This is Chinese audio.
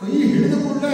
我一直都不知道